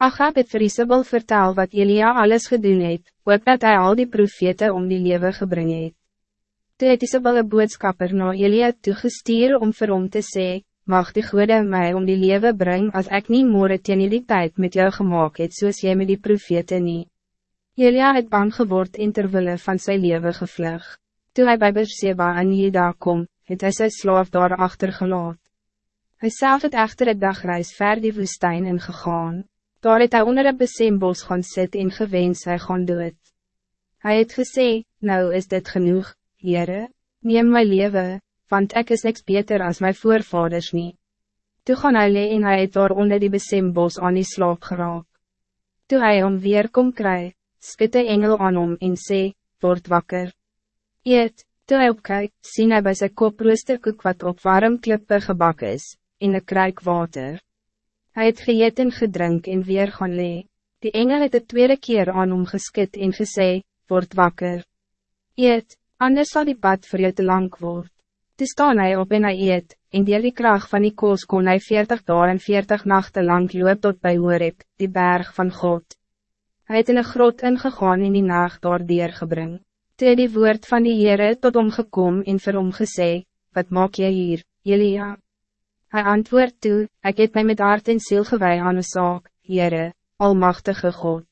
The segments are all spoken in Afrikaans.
Achab het vir Isabel vertel wat Elia alles gedoen het, ook dat hij al die profete om die lewe gebring het. Toe het Isabel een boodskapper na Elia toegestuur om vir hom te sê, mag die goede mij om die lewe bring als ik niet more teen die tijd met jou gemaakt het soos jy met die profete nie. Elia het bang geword en terwille van zijn leven gevlug. Toen hij bij Berseba en Jeda kom, het hy sy slaaf daar achtergelaat. Hy self het echter het dagreis ver die woestijn ingegaan. Daar het hy onder een besembos gaan sit en gewens hy gaan dood. Hy het gesê, nou is dit genoeg, Heere, neem my leven, want ik is niks beter als mijn voorvaders niet. Toe gaan hy lee en hy het daar onder die besembos aan die slaap geraak. Toe hy om weer kom kry, skit die engel aan hom en sê, word wakker. Eet, toe hy opkyk, sien hy by sy kop roosterkoek wat op warm klippe gebak is, in een kruik water. Hij het geëet en gedrink en weer gaan lee. Die engel het de tweede keer aan hom geskit en gesê, word wakker. Eet, anders zal die pad voor jou te lang word. Toe staan hy op en hy eet, en deel die kracht van die koos kon hy 40 dagen en 40 nachten lang loop tot bij Horeb, die berg van God. Hij het in een grot ingegaan en die nacht daar deurgebring. Toe die woord van die Heere tot hom gekom en vir hom gesê, wat maak jy hier, Elia? Hij antwoordt toe, ik heb mij met hart en ziel gewij aan een zaak, Heere, Almachtige God.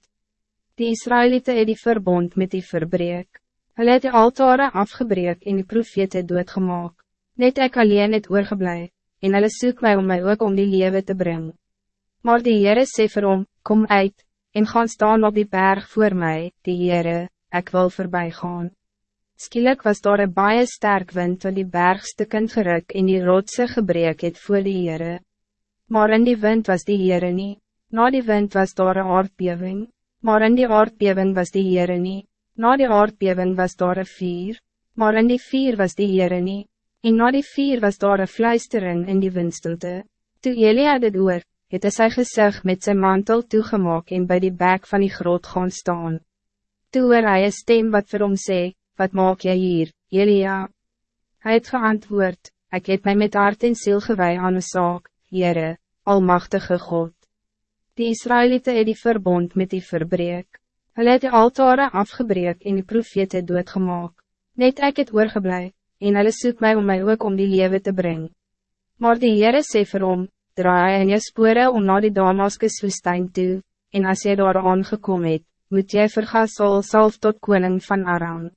Die Israëlieten het die verbond met die verbreek. Hulle het die altare afgebreek en die profete doodgemaak. Net ek alleen het oorgeblij, en hulle soek mij om mij ook om die leven te brengen. Maar die Heere sê vir hom, kom uit, en gaan staan op die berg voor mij, die Heere, ik wil voorbij gaan. Skielik was daar een baie sterk wind wat die bergstukken geruk en die rotse gebreek het voor die Heere. Maar in die wind was die Heere nie. Na die wind was daar een aardbeving, maar in die aardbeving was die Heere nie. Na die aardbeving was daar een vier, maar in die vier was die Heere nie. En na die vier was daar een fluistering in die windstilte. Toe Elia dit oor, het hy sy gezicht met zijn mantel toegemaak en bij die bek van die groot gaan staan. Toe hoor hy een stem wat vir hom sê, wat maak jy hier, Elia? Hij het geantwoord, ik heb mij met hart en ziel gewij aan een zaak, Heere, Almachtige God. Die Israëlieten het die verbond met die verbreek. Hulle het die altare afgebreek en die profete doodgemaak. Net ek het oorgeblij, en hulle soek mij om mij ook om die leven te brengen. Maar die Heere sê vir hom, draai in je spore om naar die Damaskus woestijn toe, en als jy daar aangekom het, moet jy vergas salf tot koning van Aram.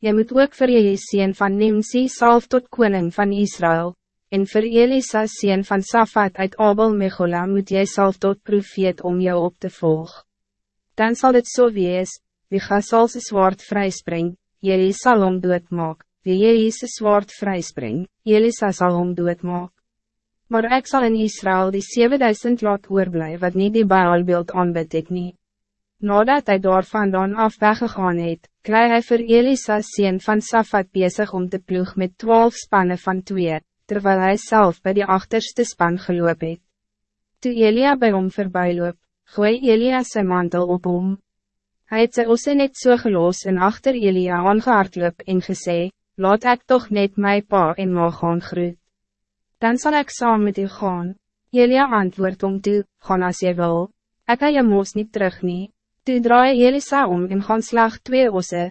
Je moet ook voor je sien van Nimsi salf tot koning van Israël, en voor Elisa sien van Safat uit Abel Mechola moet jy salf tot profeet om jou op te volgen. Dan zal het zo so wees, wie gaat zal ze zwaard vrijspring, jullie zal om doodmaak, wie jullie ze zwaard vrijspring, Elisa zal om doodmaak. Maar ik zal in Israël die 7000 laat oorblij wat niet die Baalbeeld aanbid ik niet. Nadat hij daar vandaan af weggegaan het, kry hy vir Elisa sien van Safat bezig om te ploeg met twaalf spannen van twee, terwijl hij zelf bij die achterste span geloop het. Toe Elia by hom voorbijloop, gooi Elia sy mantel op hom. Hij het sy osse net so geloos en achter Elia aangehardloop en gesê, laat ik toch net my pa en ma gaan groet. Dan zal ik saam met u gaan. Elia antwoord om toe, gaan as jy wil, ek kan jy moos niet terug nie. Toe draai Elisa om en gaan slag twee osse,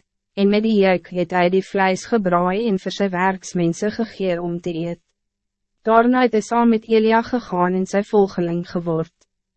en met die juk het hy die vlees gebraai en vir sy werksmense gegee om te eet. Daarna het hy saam met Elia gegaan en sy volgeling geword.